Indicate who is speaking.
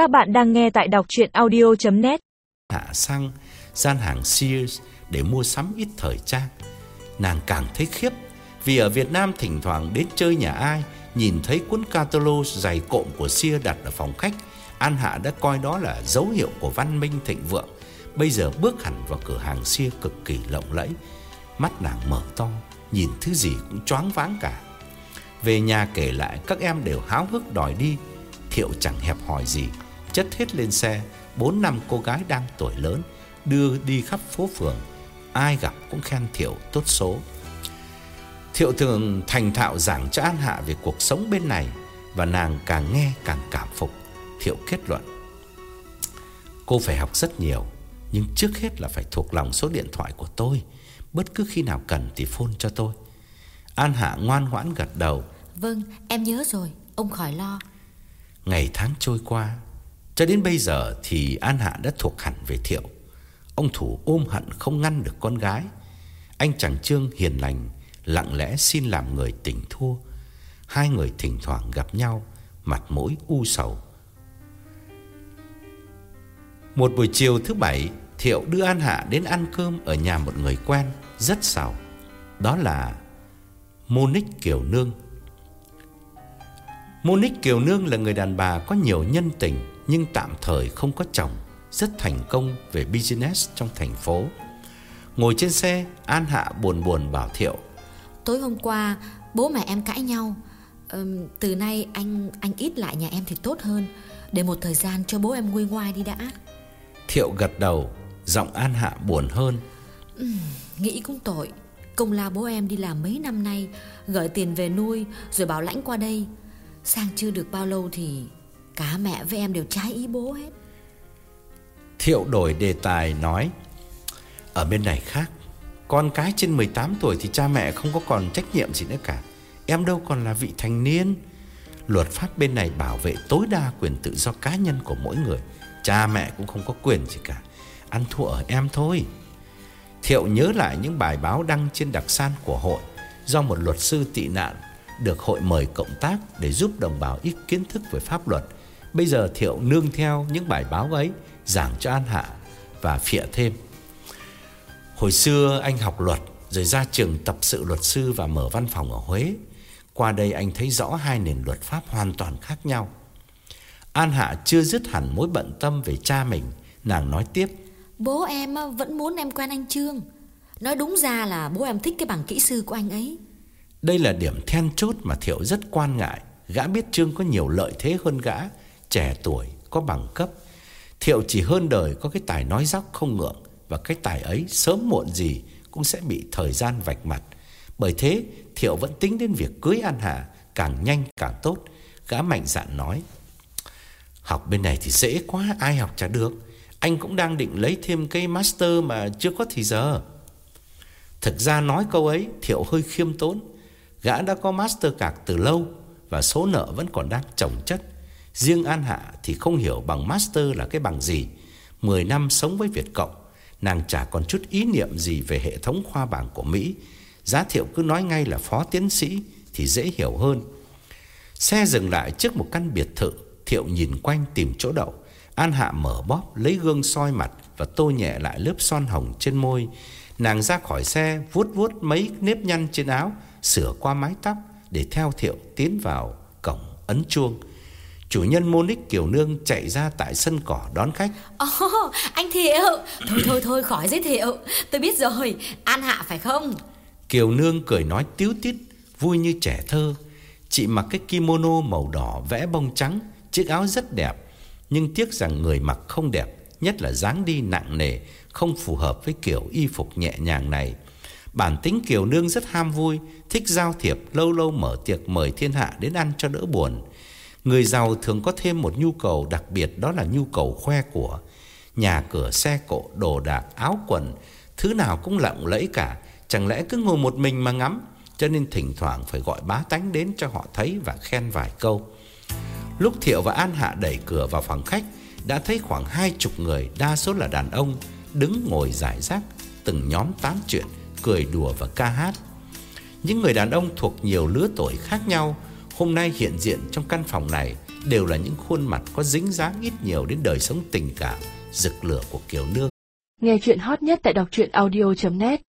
Speaker 1: Các bạn đang nghe tại đọc chuyện audio.net
Speaker 2: Hạ sang gian hàng Sears để mua sắm ít thời trang. Nàng càng thấy khiếp vì ở Việt Nam thỉnh thoảng đến chơi nhà ai nhìn thấy cuốn catalog dày cộm của Sears đặt ở phòng khách, An Hạ đã coi đó là dấu hiệu của văn minh thịnh vượng. Bây giờ bước hẳn vào cửa hàng Sears cực kỳ lộng lẫy, mắt nàng mở to, nhìn thứ gì cũng choáng váng cả. Về nhà kể lại các em đều háo hức đòi đi Thiệu chẳng hẹp hỏi gì Chất hết lên xe. Bốn năm cô gái đang tuổi lớn Đưa đi khắp phố phường. Ai gặp cũng khen Thiệu tốt số. Thiệu thường thành thạo giảng cho An Hạ về cuộc sống bên này Và nàng càng nghe càng cảm phục. Thiệu kết luận Cô phải học rất nhiều Nhưng trước hết là phải thuộc lòng số điện thoại của tôi. Bất cứ khi nào cần thì phone cho tôi. An Hạ ngoan ngoãn gật đầu.
Speaker 3: Vâng, em nhớ rồi, ông khỏi lo.
Speaker 2: Ngày tháng trôi qua, cho đến bây giờ thì An Hạ đã thuộc hẳn về Thiệu. Ông Thủ ôm hận không ngăn được con gái. Anh chàng Trương hiền lành, lặng lẽ xin làm người tỉnh thua. Hai người thỉnh thoảng gặp nhau, mặt mũi u sầu. Một buổi chiều thứ bảy, Thiệu đưa An Hạ đến ăn cơm ở nhà một người quen, rất giàu. Đó là Monique Kiều Nương. Monique Kiều Nương là người đàn bà có nhiều nhân tình nhưng tạm thời không có chồng, rất thành công về business trong thành phố. Ngồi trên xe, An Hạ buồn buồn bảo Thiệu.
Speaker 3: Tối hôm qua, bố mẹ em cãi nhau. Ừm, từ nay anh anh ít lại nhà em thì tốt hơn. Để một thời gian cho bố em nguôi ngoai đi đã.
Speaker 2: Thiệu gật đầu, giọng An Hạ buồn hơn.
Speaker 3: Nghĩ cũng tội. Công lao bố em đi làm mấy năm nay, gửi tiền về nuôi rồi bảo lãnh qua đây. Sang chưa được bao lâu thì cả mẹ với em đều trái ý bố hết.
Speaker 2: Thiệu đổi đề tài nói, Ở bên này khác, Con cái trên 18 tuổi thì cha mẹ không có còn trách nhiệm gì nữa cả. Em đâu còn là vị thành niên. Luật pháp bên này bảo vệ tối đa quyền tự do cá nhân của mỗi người. Cha mẹ cũng không có quyền gì cả. Ăn thua ở em thôi. Thiệu nhớ lại những bài báo đăng trên đặc san của hội Do một luật sư tị nạn Được hội mời cộng tác Để giúp đồng bào ít kiến thức về pháp luật. Bây giờ Thiệu nương theo những bài báo ấy Giảng cho An Hạ Và phịa thêm. Hồi xưa anh học luật Rồi ra trường tập sự luật sư Và mở văn phòng ở Huế. Qua đây anh thấy rõ hai nền luật pháp hoàn toàn khác nhau. An Hạ chưa dứt hẳn mối bận tâm về cha mình Nàng nói tiếp.
Speaker 3: Bố em á, vẫn muốn em quen anh Trương. Nói đúng ra là bố em thích cái bằng kỹ sư của anh ấy.
Speaker 2: Đây là điểm then chốt mà Thiệu rất quan ngại. Gã biết Trương có nhiều lợi thế hơn gã Trẻ tuổi, có bằng cấp. Thiệu chỉ hơn đời có cái tài nói dóc không ngượng Và cái tài ấy sớm muộn gì Cũng sẽ bị thời gian vạch mặt. Bởi thế Thiệu vẫn tính đến việc cưới An Hà Càng nhanh càng tốt. Gã mạnh dạn nói Học bên này thì dễ quá Ai học chả được. Anh cũng đang định lấy thêm cái master mà chưa có thì giờ. Thực ra nói câu ấy Thiệu hơi khiêm tốn. Gã đã có master cạc từ lâu Và số nợ vẫn còn đang chồng chất. Riêng An Hạ thì không hiểu bằng master là cái bằng gì. 10 năm sống với Việt Cộng, Nàng chả còn chút ý niệm gì về hệ thống khoa bảng của Mỹ. Giá Thiệu cứ nói ngay là phó tiến sĩ Thì dễ hiểu hơn. Xe dừng lại trước một căn biệt thự, Thiệu nhìn quanh tìm chỗ đậu. An Hạ mở bóp, lấy gương soi mặt Và tô nhẹ lại lớp son hồng trên môi. Nàng ra khỏi xe, vuốt vuốt mấy nếp nhăn trên áo, Sửa qua mái tóc Để theo Thiệu tiến vào cổng ấn chuông. Chủ nhân Monique Kiều Nương chạy ra tại sân cỏ đón khách
Speaker 3: Ồ, anh Thiệu. Thôi thôi thôi khỏi giới thiệu. Tôi biết rồi, An Hạ phải không?
Speaker 2: Kiều Nương cười nói tiếu tít Vui như trẻ thơ Chị mặc cái kimono màu đỏ vẽ bông trắng Chiếc áo rất đẹp Nhưng tiếc rằng người mặc không đẹp Nhất là dáng đi nặng nề Không phù hợp với kiểu y phục nhẹ nhàng này Bản tính Kiều Nương rất ham vui Thích giao thiệp Lâu lâu mở tiệc mời thiên hạ đến ăn cho đỡ buồn Người giàu thường có thêm một nhu cầu đặc biệt, Đó là nhu cầu khoe của Nhà cửa, xe cộ, đồ đạc, áo quần. Thứ nào cũng lộng lẫy cả. Chẳng lẽ cứ ngồi một mình mà ngắm? Cho nên thỉnh thoảng phải gọi bá tánh đến cho họ thấy Và khen vài câu. Lúc Thiệu và An Hạ đẩy cửa vào phòng khách, Đã thấy khoảng hai chục người, Đa số là đàn ông, Đứng ngồi giải rác, Từng nhóm tán chuyện, Cười đùa và ca hát. Những người đàn ông thuộc nhiều lứa tuổi khác nhau Hôm nay hiện diện trong căn phòng này đều là những khuôn mặt có dính dáng ít nhiều đến đời sống tình cảm, rực lửa của Kiều Nương.
Speaker 4: Nghe chuyện hot nhất tại đọc truyện audio.net